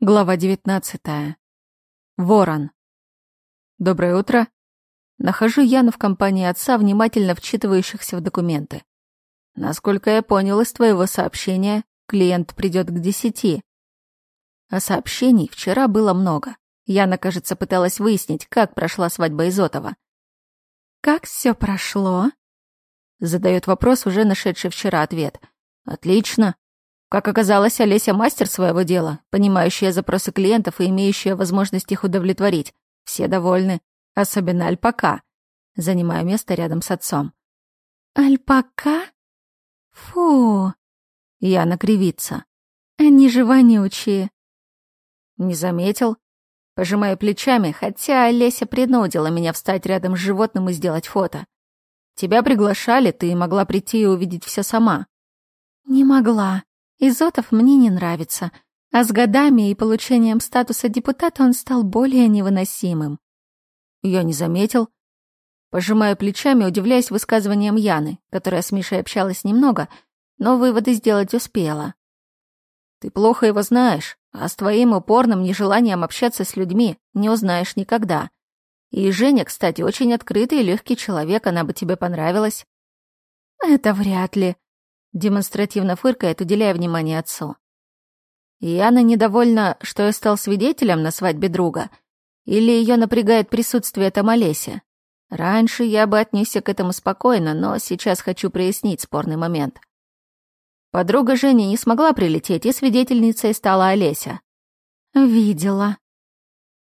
Глава 19. Ворон. Доброе утро. Нахожу Яну в компании отца, внимательно вчитывающихся в документы. Насколько я понял из твоего сообщения, клиент придет к десяти. А сообщений вчера было много. Яна, кажется, пыталась выяснить, как прошла свадьба Изотова. «Как все прошло?» Задает вопрос, уже нашедший вчера ответ. «Отлично. Как оказалось, Олеся мастер своего дела, понимающая запросы клиентов и имеющая возможность их удовлетворить. Все довольны, особенно Альпака. Занимаю место рядом с отцом. «Альпака? Фу!» Яна кривится. «Они же вонючие!» Не заметил. Пожимаю плечами, хотя Олеся принудила меня встать рядом с животным и сделать фото. Тебя приглашали, ты могла прийти и увидеть все сама. «Не могла. Изотов мне не нравится, а с годами и получением статуса депутата он стал более невыносимым. Я не заметил. Пожимаю плечами, удивляясь высказываниям Яны, которая с Мишей общалась немного, но выводы сделать успела. Ты плохо его знаешь, а с твоим упорным нежеланием общаться с людьми не узнаешь никогда. И Женя, кстати, очень открытый и легкий человек, она бы тебе понравилась. Это вряд ли, демонстративно фыркает, уделяя внимание отцу. Яна недовольна, что я стал свидетелем на свадьбе друга, или ее напрягает присутствие там Олеся. Раньше я бы отнесся к этому спокойно, но сейчас хочу прояснить спорный момент. Подруга Женя не смогла прилететь, и свидетельницей стала Олеся. «Видела».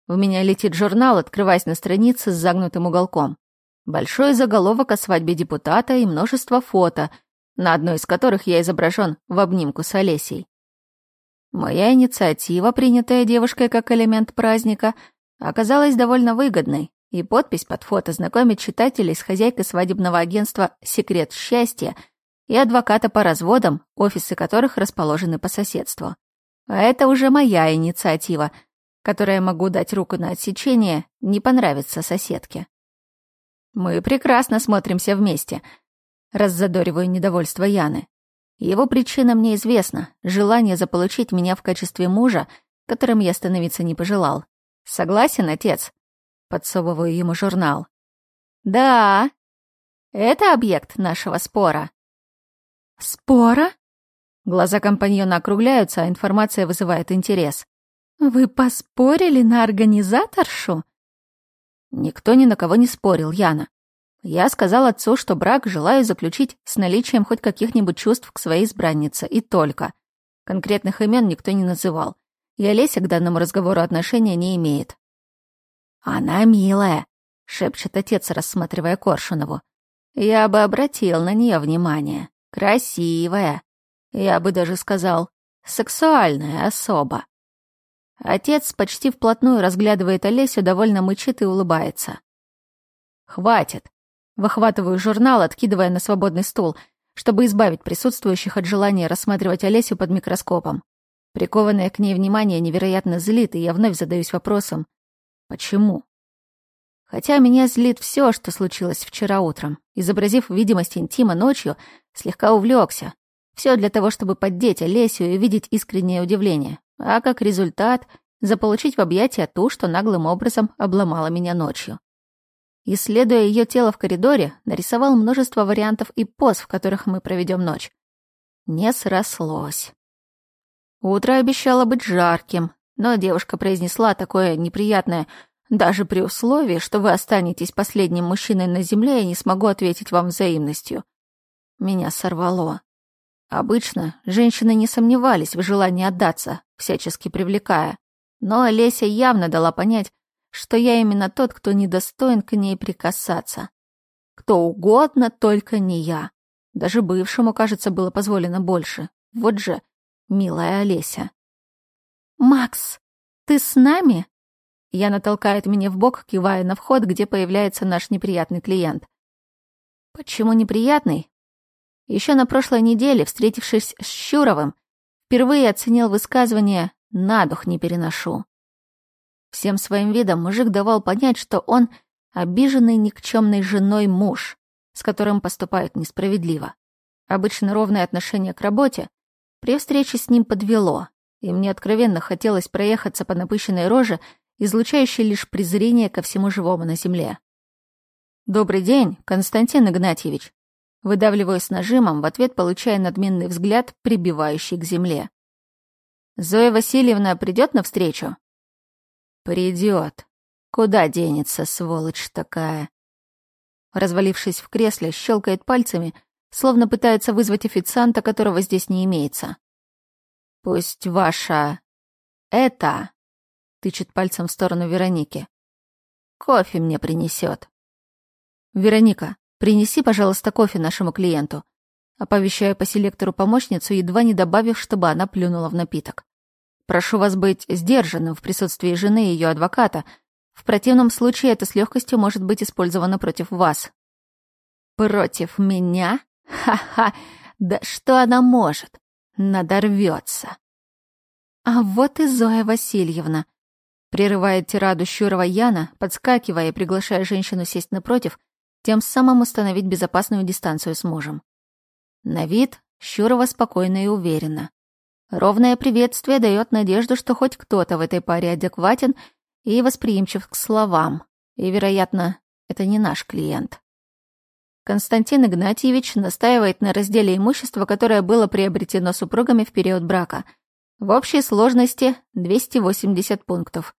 У меня летит журнал, открываясь на странице с загнутым уголком. Большой заголовок о свадьбе депутата и множество фото — на одной из которых я изображен в обнимку с Олесей. Моя инициатива, принятая девушкой как элемент праздника, оказалась довольно выгодной, и подпись под фото знакомит читателей с хозяйкой свадебного агентства «Секрет счастья» и адвоката по разводам, офисы которых расположены по соседству. А это уже моя инициатива, которая могу дать руку на отсечение, не понравится соседке. Мы прекрасно смотримся вместе — Раззадориваю недовольство Яны. Его причина мне известна — желание заполучить меня в качестве мужа, которым я становиться не пожелал. Согласен, отец? Подсовываю ему журнал. Да, это объект нашего спора. Спора? Глаза компаньона округляются, а информация вызывает интерес. Вы поспорили на организаторшу? Никто ни на кого не спорил, Яна. Я сказал отцу, что брак желаю заключить с наличием хоть каких-нибудь чувств к своей избраннице, и только. Конкретных имен никто не называл. И Олеся к данному разговору отношения не имеет. «Она милая», — шепчет отец, рассматривая Коршунову. «Я бы обратил на нее внимание. Красивая. Я бы даже сказал, сексуальная особа». Отец почти вплотную разглядывает Олесю, довольно мычит и улыбается. «Хватит. Выхватываю журнал, откидывая на свободный стул, чтобы избавить присутствующих от желания рассматривать Олесю под микроскопом. Прикованное к ней внимание невероятно злит, и я вновь задаюсь вопросом «Почему?». Хотя меня злит все, что случилось вчера утром. Изобразив видимость интима ночью, слегка увлекся. Все для того, чтобы поддеть Олесю и видеть искреннее удивление. А как результат — заполучить в объятия ту, что наглым образом обломала меня ночью. Исследуя ее тело в коридоре, нарисовал множество вариантов и поз, в которых мы проведем ночь. Не срослось. Утро обещало быть жарким, но девушка произнесла такое неприятное «Даже при условии, что вы останетесь последним мужчиной на земле, я не смогу ответить вам взаимностью». Меня сорвало. Обычно женщины не сомневались в желании отдаться, всячески привлекая. Но Олеся явно дала понять, что я именно тот, кто недостоин к ней прикасаться. Кто угодно, только не я. Даже бывшему, кажется, было позволено больше. Вот же, милая Олеся. «Макс, ты с нами?» Яна толкает меня в бок, кивая на вход, где появляется наш неприятный клиент. Почему неприятный? Еще на прошлой неделе, встретившись с Щуровым, впервые оценил высказывание «на дух не переношу». Всем своим видом мужик давал понять, что он обиженный никчемной женой муж, с которым поступают несправедливо. Обычно ровное отношение к работе при встрече с ним подвело, и мне откровенно хотелось проехаться по напыщенной роже, излучающей лишь презрение ко всему живому на земле. «Добрый день, Константин Игнатьевич!» Выдавливаю с нажимом, в ответ получая надменный взгляд, прибивающий к земле. «Зоя Васильевна придет навстречу?» «Придет. Куда денется, сволочь такая?» Развалившись в кресле, щелкает пальцами, словно пытается вызвать официанта, которого здесь не имеется. «Пусть ваша... это...» — тычет пальцем в сторону Вероники. «Кофе мне принесет. «Вероника, принеси, пожалуйста, кофе нашему клиенту», оповещаю по селектору помощницу, едва не добавив, чтобы она плюнула в напиток. «Прошу вас быть сдержанным в присутствии жены и ее адвоката, в противном случае это с легкостью может быть использовано против вас. Против меня? Ха-ха! Да что она может? Надорвется. А вот и Зоя Васильевна. Прерывает тираду Щурова Яна, подскакивая и приглашая женщину сесть напротив, тем самым установить безопасную дистанцию с мужем. На вид Щурова спокойно и уверенно. Ровное приветствие дает надежду, что хоть кто-то в этой паре адекватен и восприимчив к словам. И, вероятно, это не наш клиент. Константин Игнатьевич настаивает на разделе имущества, которое было приобретено супругами в период брака. В общей сложности 280 пунктов.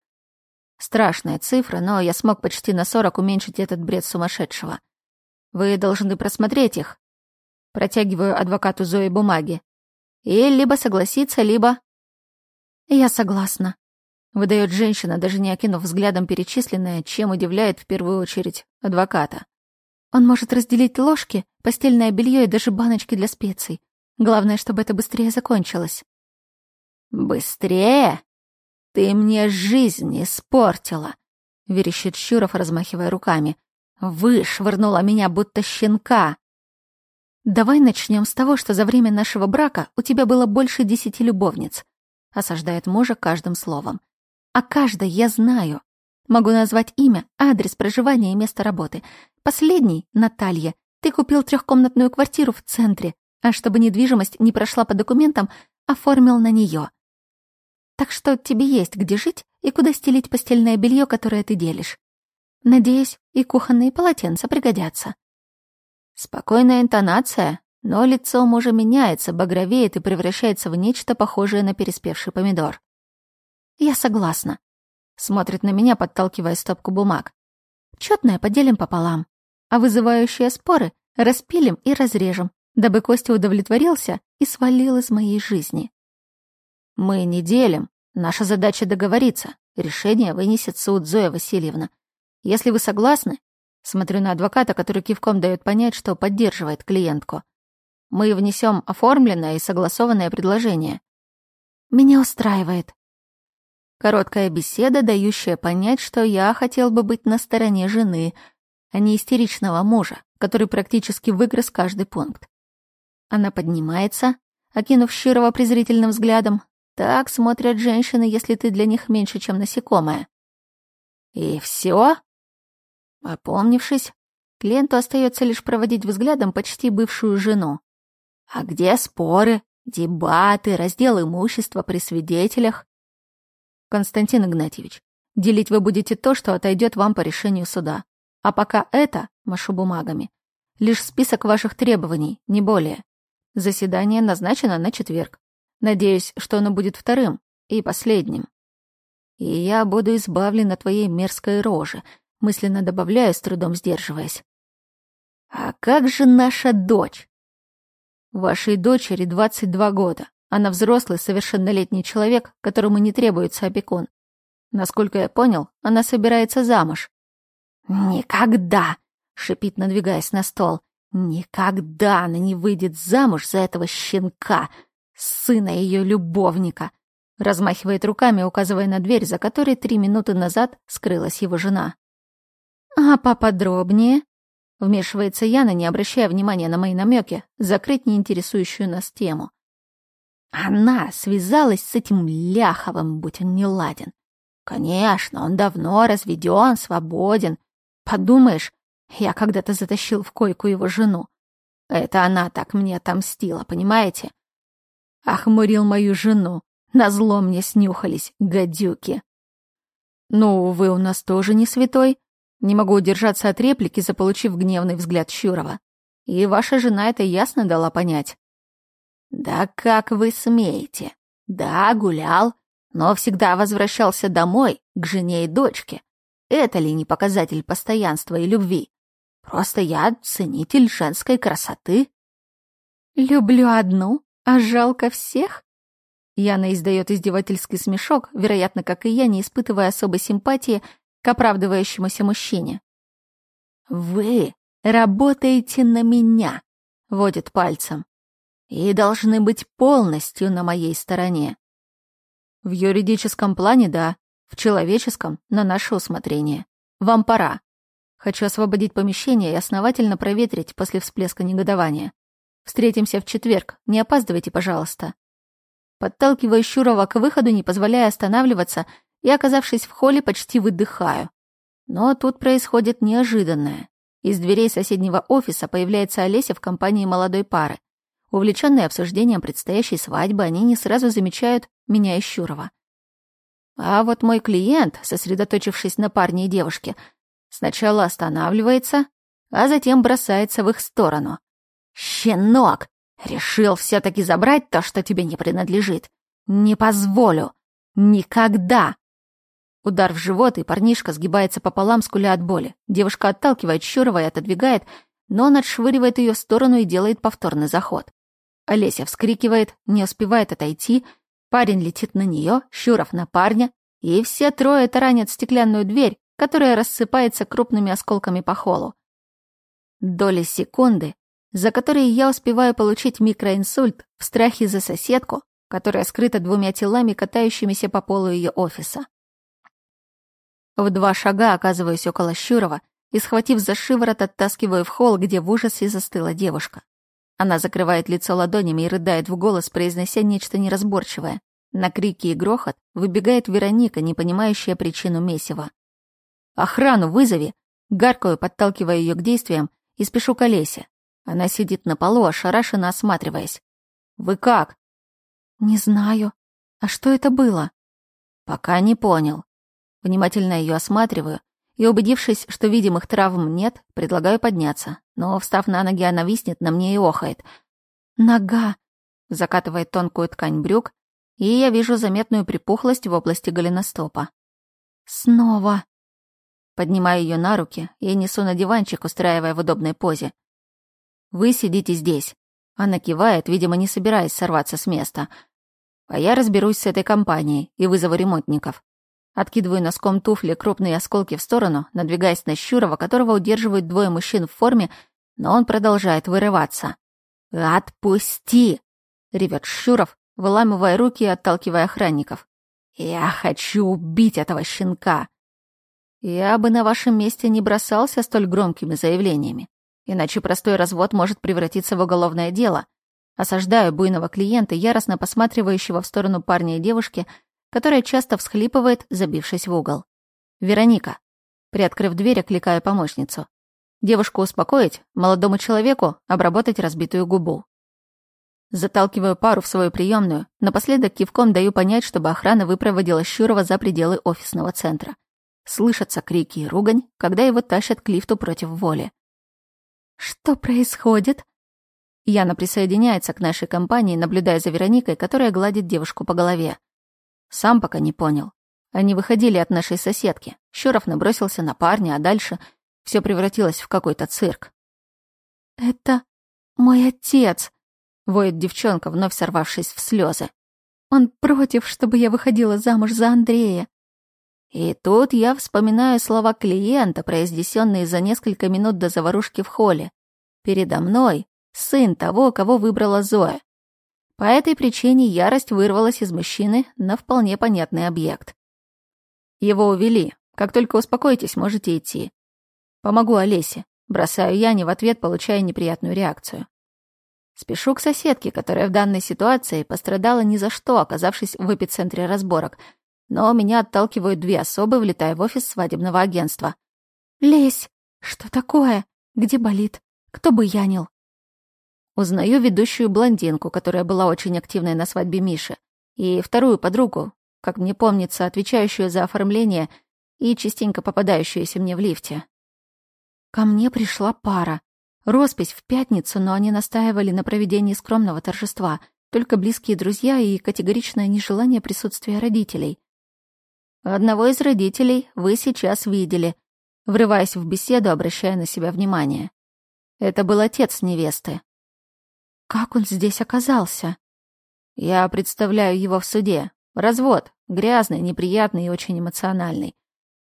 Страшная цифра, но я смог почти на 40 уменьшить этот бред сумасшедшего. Вы должны просмотреть их. Протягиваю адвокату Зои бумаги. И либо согласиться, либо... Я согласна. Выдает женщина, даже не окинув взглядом перечисленное, чем удивляет в первую очередь адвоката. Он может разделить ложки, постельное белье и даже баночки для специй. Главное, чтобы это быстрее закончилось. «Быстрее? Ты мне жизнь испортила!» — верещит Щуров, размахивая руками. «Вышвырнула меня, будто щенка!» «Давай начнем с того, что за время нашего брака у тебя было больше десяти любовниц», — осаждает мужа каждым словом. О каждой я знаю. Могу назвать имя, адрес проживания и место работы. Последний — Наталья. Ты купил трехкомнатную квартиру в центре, а чтобы недвижимость не прошла по документам, оформил на нее. Так что тебе есть где жить и куда стелить постельное белье, которое ты делишь. Надеюсь, и кухонные полотенца пригодятся. Спокойная интонация, но лицо мужа меняется, багровеет и превращается в нечто похожее на переспевший помидор. Я согласна. Смотрит на меня, подталкивая стопку бумаг. Чётное поделим пополам, а вызывающие споры распилим и разрежем, дабы Костя удовлетворился и свалил из моей жизни. Мы не делим. Наша задача договориться. Решение вынесет суд Зоя Васильевна. Если вы согласны, смотрю на адвоката, который кивком дает понять, что поддерживает клиентку. Мы внесем оформленное и согласованное предложение. Меня устраивает, Короткая беседа, дающая понять, что я хотел бы быть на стороне жены, а не истеричного мужа, который практически выгрыз каждый пункт. Она поднимается, окинув Щирова презрительным взглядом. Так смотрят женщины, если ты для них меньше, чем насекомое. И все? Опомнившись, клиенту остается лишь проводить взглядом почти бывшую жену. А где споры, дебаты, раздел имущества при свидетелях? Константин Игнатьевич, делить вы будете то, что отойдет вам по решению суда. А пока это, машу бумагами, лишь список ваших требований, не более. Заседание назначено на четверг. Надеюсь, что оно будет вторым и последним. И я буду избавлен от твоей мерзкой рожи, мысленно добавляю, с трудом сдерживаясь. А как же наша дочь? Вашей дочери 22 года. Она взрослый, совершеннолетний человек, которому не требуется опекун. Насколько я понял, она собирается замуж. «Никогда!» — шипит, надвигаясь на стол. «Никогда она не выйдет замуж за этого щенка, сына ее любовника!» Размахивает руками, указывая на дверь, за которой три минуты назад скрылась его жена. «А поподробнее?» Вмешивается Яна, не обращая внимания на мои намеки, закрыть неинтересующую нас тему. Она связалась с этим Ляховым, будь он не ладен. Конечно, он давно разведен, свободен. Подумаешь, я когда-то затащил в койку его жену. Это она так мне отомстила, понимаете? Охмурил мою жену, Назло мне снюхались, гадюки. Ну, вы у нас тоже не святой. Не могу удержаться от реплики, заполучив гневный взгляд Щурова. И ваша жена это ясно дала понять. Да как вы смеете? Да, гулял, но всегда возвращался домой, к жене и дочке. Это ли не показатель постоянства и любви? Просто я ценитель женской красоты. Люблю одну, а жалко всех? Яна издает издевательский смешок, вероятно, как и я, не испытывая особой симпатии к оправдывающемуся мужчине. «Вы работаете на меня», — водит пальцем, «и должны быть полностью на моей стороне». В юридическом плане, да, в человеческом — на наше усмотрение. Вам пора. Хочу освободить помещение и основательно проветрить после всплеска негодования. Встретимся в четверг, не опаздывайте, пожалуйста. Подталкиваю Щурова к выходу, не позволяя останавливаться, и, оказавшись в холле, почти выдыхаю. Но тут происходит неожиданное. Из дверей соседнего офиса появляется Олеся в компании молодой пары. Увлеченные обсуждением предстоящей свадьбы, они не сразу замечают меня и Щурова. А вот мой клиент, сосредоточившись на парне и девушке, сначала останавливается, а затем бросается в их сторону. «Щенок! Решил все-таки забрать то, что тебе не принадлежит. Не позволю. Никогда. Удар в живот, и парнишка сгибается пополам, скуля от боли. Девушка отталкивает Щурова и отодвигает, но он отшвыривает ее в сторону и делает повторный заход. Олеся вскрикивает, не успевает отойти, парень летит на нее, Щуров на парня, и все трое таранят стеклянную дверь, которая рассыпается крупными осколками по холу. Доли секунды, за которые я успеваю получить микроинсульт в страхе за соседку, которая скрыта двумя телами, катающимися по полу ее офиса. В два шага оказываюсь около Щурова и, схватив за шиворот, оттаскиваю в холл, где в ужасе застыла девушка. Она закрывает лицо ладонями и рыдает в голос, произнося нечто неразборчивое. На крики и грохот выбегает Вероника, не понимающая причину месива. «Охрану вызови!» Гаркаю, подталкивая ее к действиям, и спешу к Олесе. Она сидит на полу, ошарашенно осматриваясь. «Вы как?» «Не знаю. А что это было?» «Пока не понял». Внимательно ее осматриваю и, убедившись, что видимых травм нет, предлагаю подняться. Но, встав на ноги, она виснет на мне и охает. «Нога!» Закатывает тонкую ткань брюк, и я вижу заметную припухлость в области голеностопа. «Снова!» Поднимаю ее на руки и несу на диванчик, устраивая в удобной позе. Вы сидите здесь». Она кивает, видимо, не собираясь сорваться с места. А я разберусь с этой компанией и вызову ремонтников. Откидываю носком туфли крупные осколки в сторону, надвигаясь на Щурова, которого удерживают двое мужчин в форме, но он продолжает вырываться. «Отпусти!» — ревет Щуров, выламывая руки и отталкивая охранников. «Я хочу убить этого щенка!» Я бы на вашем месте не бросался столь громкими заявлениями. Иначе простой развод может превратиться в уголовное дело. Осаждаю буйного клиента, яростно посматривающего в сторону парня и девушки, которая часто всхлипывает, забившись в угол. «Вероника». Приоткрыв дверь, окликаю помощницу. Девушку успокоить, молодому человеку обработать разбитую губу. Заталкиваю пару в свою приемную, напоследок кивком даю понять, чтобы охрана выпроводила Щурова за пределы офисного центра. Слышатся крики и ругань, когда его тащат к лифту против воли. «Что происходит?» Яна присоединяется к нашей компании, наблюдая за Вероникой, которая гладит девушку по голове. Сам пока не понял. Они выходили от нашей соседки. Щуров набросился на парня, а дальше все превратилось в какой-то цирк. «Это мой отец», — воет девчонка, вновь сорвавшись в слезы. «Он против, чтобы я выходила замуж за Андрея. И тут я вспоминаю слова клиента, произнесенные за несколько минут до заварушки в холле. Передо мной сын того, кого выбрала Зоя. По этой причине ярость вырвалась из мужчины на вполне понятный объект. Его увели. Как только успокоитесь, можете идти. Помогу Олесе. Бросаю я, не в ответ получая неприятную реакцию. Спешу к соседке, которая в данной ситуации пострадала ни за что, оказавшись в эпицентре разборок — но меня отталкивают две особы, влетая в офис свадебного агентства. «Лезь! Что такое? Где болит? Кто бы янил?» Узнаю ведущую блондинку, которая была очень активной на свадьбе Миши, И вторую подругу, как мне помнится, отвечающую за оформление и частенько попадающуюся мне в лифте. Ко мне пришла пара. Роспись в пятницу, но они настаивали на проведении скромного торжества, только близкие друзья и категоричное нежелание присутствия родителей. Одного из родителей вы сейчас видели, врываясь в беседу, обращая на себя внимание. Это был отец невесты. Как он здесь оказался? Я представляю его в суде. Развод. Грязный, неприятный и очень эмоциональный.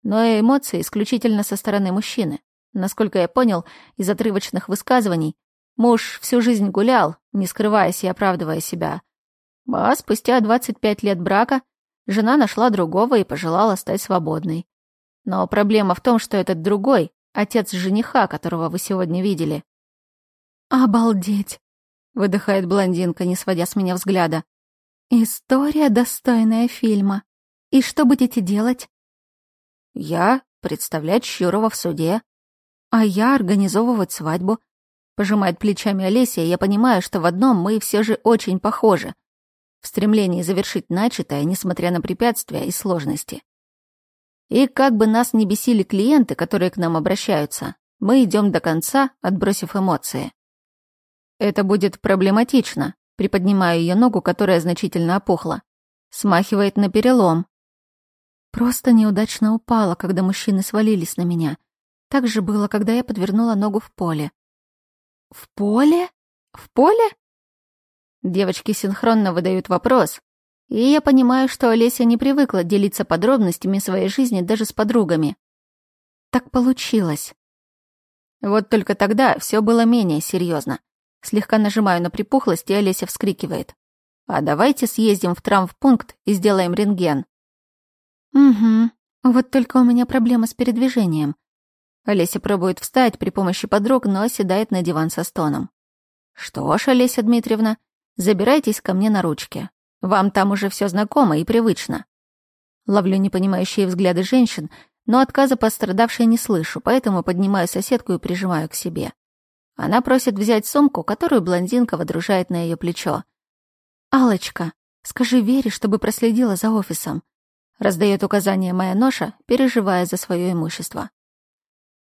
Но эмоции исключительно со стороны мужчины. Насколько я понял из отрывочных высказываний, муж всю жизнь гулял, не скрываясь и оправдывая себя. А спустя 25 лет брака жена нашла другого и пожелала стать свободной. Но проблема в том, что этот другой — отец жениха, которого вы сегодня видели. «Обалдеть!» — выдыхает блондинка, не сводя с меня взгляда. «История, достойная фильма. И что будете делать?» «Я представлять Щурова в суде». «А я организовывать свадьбу». Пожимает плечами Олеся, и я понимаю, что в одном мы все же очень похожи. В стремлении завершить начатое, несмотря на препятствия и сложности. И как бы нас не бесили клиенты, которые к нам обращаются, мы идем до конца, отбросив эмоции. Это будет проблематично. Приподнимаю ее ногу, которая значительно опухла. Смахивает на перелом. Просто неудачно упала, когда мужчины свалились на меня. Так же было, когда я подвернула ногу в поле. В поле? В поле? Девочки синхронно выдают вопрос, и я понимаю, что Олеся не привыкла делиться подробностями своей жизни даже с подругами. Так получилось. Вот только тогда все было менее серьезно. Слегка нажимаю на припухлость, и Олеся вскрикивает. «А давайте съездим в травмпункт и сделаем рентген». «Угу. Вот только у меня проблема с передвижением». Олеся пробует встать при помощи подруг, но оседает на диван со стоном. «Что ж, Олеся Дмитриевна, забирайтесь ко мне на ручки. Вам там уже все знакомо и привычно». Ловлю непонимающие взгляды женщин, но отказа пострадавшей не слышу, поэтому поднимаю соседку и прижимаю к себе. Она просит взять сумку, которую блондинка водружает на ее плечо. алочка скажи Вере, чтобы проследила за офисом», — раздает указание моя ноша, переживая за свое имущество.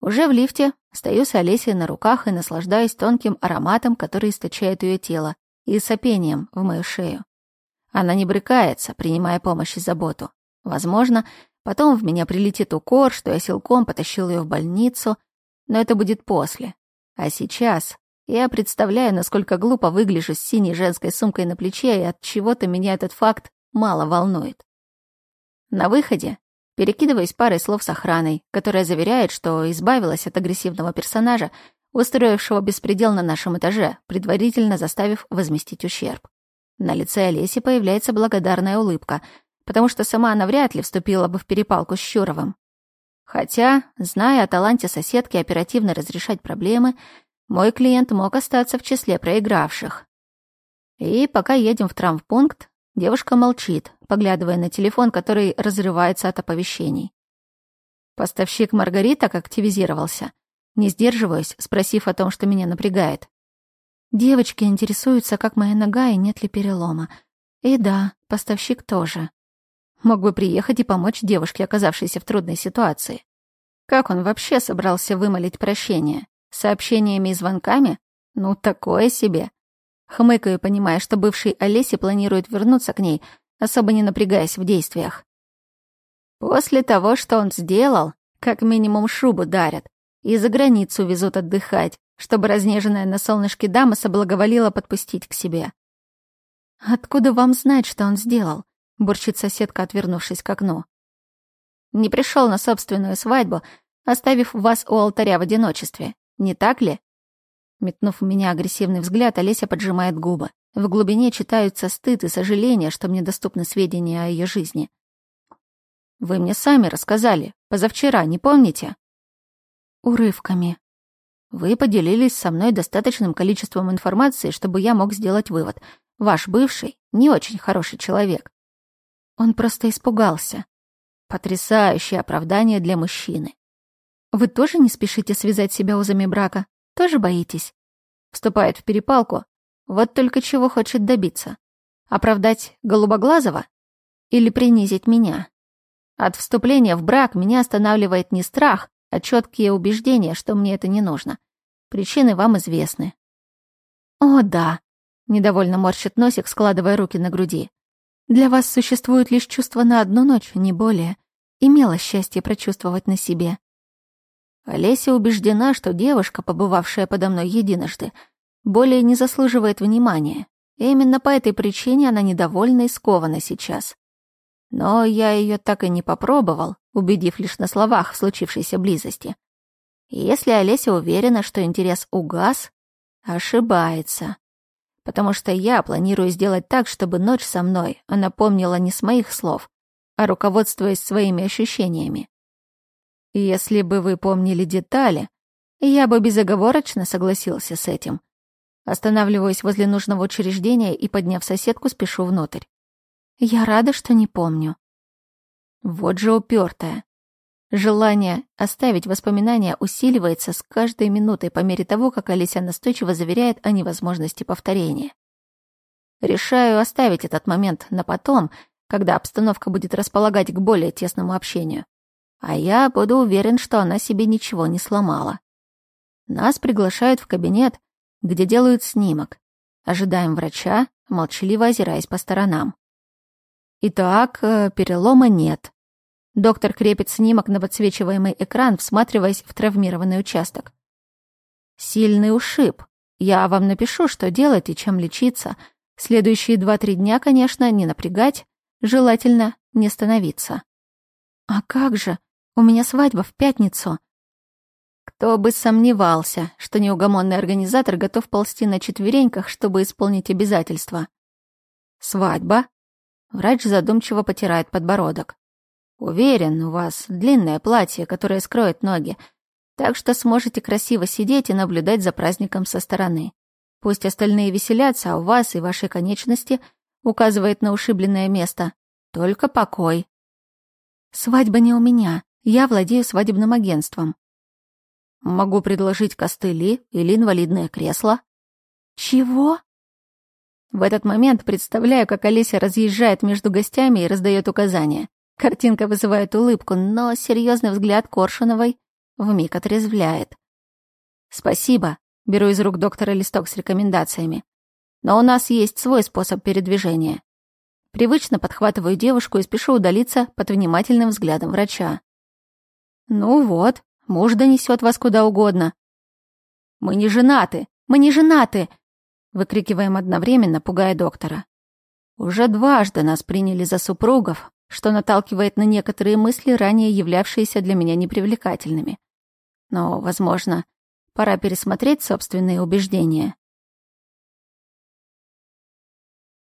Уже в лифте стою с Олесей на руках и наслаждаюсь тонким ароматом, который источает ее тело, и сопением в мою шею. Она не брыкается, принимая помощь и заботу. Возможно, потом в меня прилетит укор, что я силком потащил ее в больницу, но это будет после. А сейчас я представляю, насколько глупо выгляжу с синей женской сумкой на плече, и от чего-то меня этот факт мало волнует. На выходе перекидываюсь парой слов с охраной, которая заверяет, что избавилась от агрессивного персонажа, устроившего беспредел на нашем этаже, предварительно заставив возместить ущерб. На лице Олеси появляется благодарная улыбка, потому что сама она вряд ли вступила бы в перепалку с Щуровым. Хотя, зная о таланте соседки оперативно разрешать проблемы, мой клиент мог остаться в числе проигравших. И пока едем в травмпункт, девушка молчит, поглядывая на телефон, который разрывается от оповещений. Поставщик Маргарита активизировался. Не сдерживаюсь, спросив о том, что меня напрягает. Девочки интересуются, как моя нога и нет ли перелома. И да, поставщик тоже. Мог бы приехать и помочь девушке, оказавшейся в трудной ситуации. Как он вообще собрался вымолить прощение? Сообщениями и звонками? Ну, такое себе. Хмыкаю, понимая, что бывший Олеси планирует вернуться к ней, особо не напрягаясь в действиях. После того, что он сделал, как минимум шубу дарят и за границу везут отдыхать, чтобы разнеженная на солнышке дама соблаговолила подпустить к себе. «Откуда вам знать, что он сделал?» — бурчит соседка, отвернувшись к окну. «Не пришел на собственную свадьбу, оставив вас у алтаря в одиночестве, не так ли?» Метнув в меня агрессивный взгляд, Олеся поджимает губы. В глубине читаются стыд и сожаление, что мне доступны сведения о ее жизни. «Вы мне сами рассказали, позавчера, не помните?» «Урывками», вы поделились со мной достаточным количеством информации, чтобы я мог сделать вывод. Ваш бывший не очень хороший человек. Он просто испугался. Потрясающее оправдание для мужчины. Вы тоже не спешите связать себя узами брака? Тоже боитесь? Вступает в перепалку. Вот только чего хочет добиться. Оправдать Голубоглазого? Или принизить меня? От вступления в брак меня останавливает не страх, а четкие убеждения, что мне это не нужно. Причины вам известны. О, да. Недовольно морщит носик, складывая руки на груди. Для вас существует лишь чувство на одну ночь, не более. Имела счастье прочувствовать на себе. Олеся убеждена, что девушка, побывавшая подо мной единожды, более не заслуживает внимания. И именно по этой причине она недовольна и скована сейчас. Но я ее так и не попробовал, убедив лишь на словах в случившейся близости. И если Олеся уверена, что интерес угас, ошибается. Потому что я планирую сделать так, чтобы ночь со мной она помнила не с моих слов, а руководствуясь своими ощущениями. Если бы вы помнили детали, я бы безоговорочно согласился с этим. Останавливаюсь возле нужного учреждения и, подняв соседку, спешу внутрь. Я рада, что не помню. Вот же упертая. Желание оставить воспоминания усиливается с каждой минутой по мере того, как Алися настойчиво заверяет о невозможности повторения. Решаю оставить этот момент на потом, когда обстановка будет располагать к более тесному общению. А я буду уверен, что она себе ничего не сломала. Нас приглашают в кабинет, где делают снимок. Ожидаем врача, молчаливо озираясь по сторонам. Итак, э, перелома нет. Доктор крепит снимок на подсвечиваемый экран, всматриваясь в травмированный участок. Сильный ушиб. Я вам напишу, что делать и чем лечиться. Следующие два-три дня, конечно, не напрягать, желательно не становиться. А как же? У меня свадьба в пятницу. Кто бы сомневался, что неугомонный организатор готов ползти на четвереньках, чтобы исполнить обязательства. Свадьба? Врач задумчиво потирает подбородок. Уверен, у вас длинное платье, которое скроет ноги, так что сможете красиво сидеть и наблюдать за праздником со стороны. Пусть остальные веселятся, а у вас и вашей конечности указывает на ушибленное место только покой. Свадьба не у меня. Я владею свадебным агентством. Могу предложить костыли или инвалидное кресло. Чего? В этот момент представляю, как Олеся разъезжает между гостями и раздает указания. Картинка вызывает улыбку, но серьезный взгляд Коршуновой вмиг отрезвляет. «Спасибо», — беру из рук доктора листок с рекомендациями. «Но у нас есть свой способ передвижения». Привычно подхватываю девушку и спешу удалиться под внимательным взглядом врача. «Ну вот, муж донесет вас куда угодно». «Мы не женаты! Мы не женаты!» Выкрикиваем одновременно, пугая доктора. Уже дважды нас приняли за супругов, что наталкивает на некоторые мысли, ранее являвшиеся для меня непривлекательными. Но, возможно, пора пересмотреть собственные убеждения.